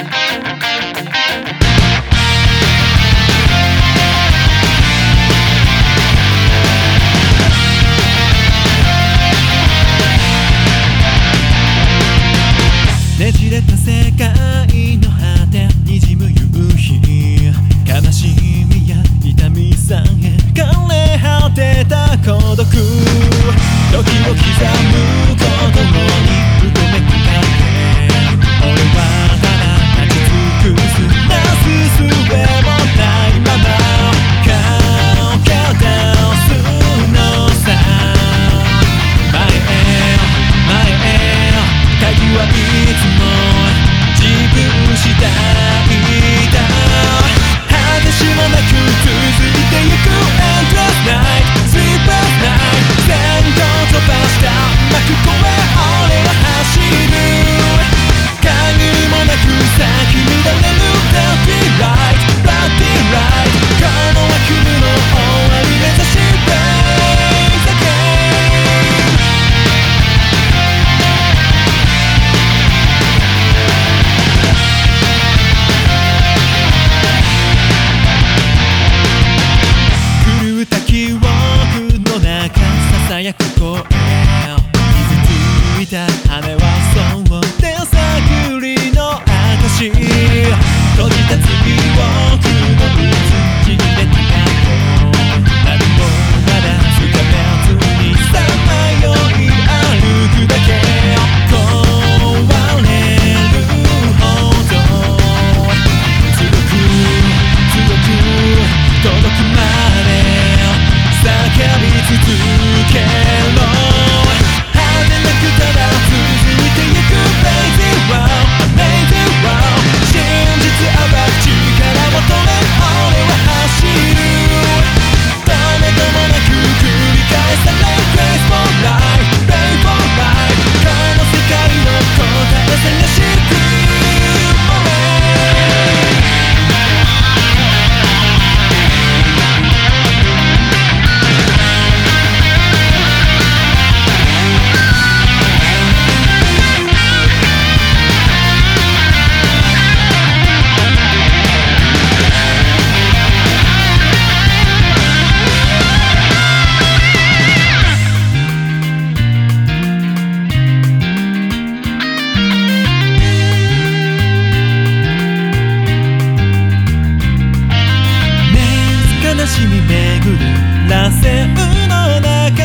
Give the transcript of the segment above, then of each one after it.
ねじれた世界の果てにじむ夕日。悲しみや痛みさえ枯れ果てた孤独。時を刻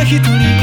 一人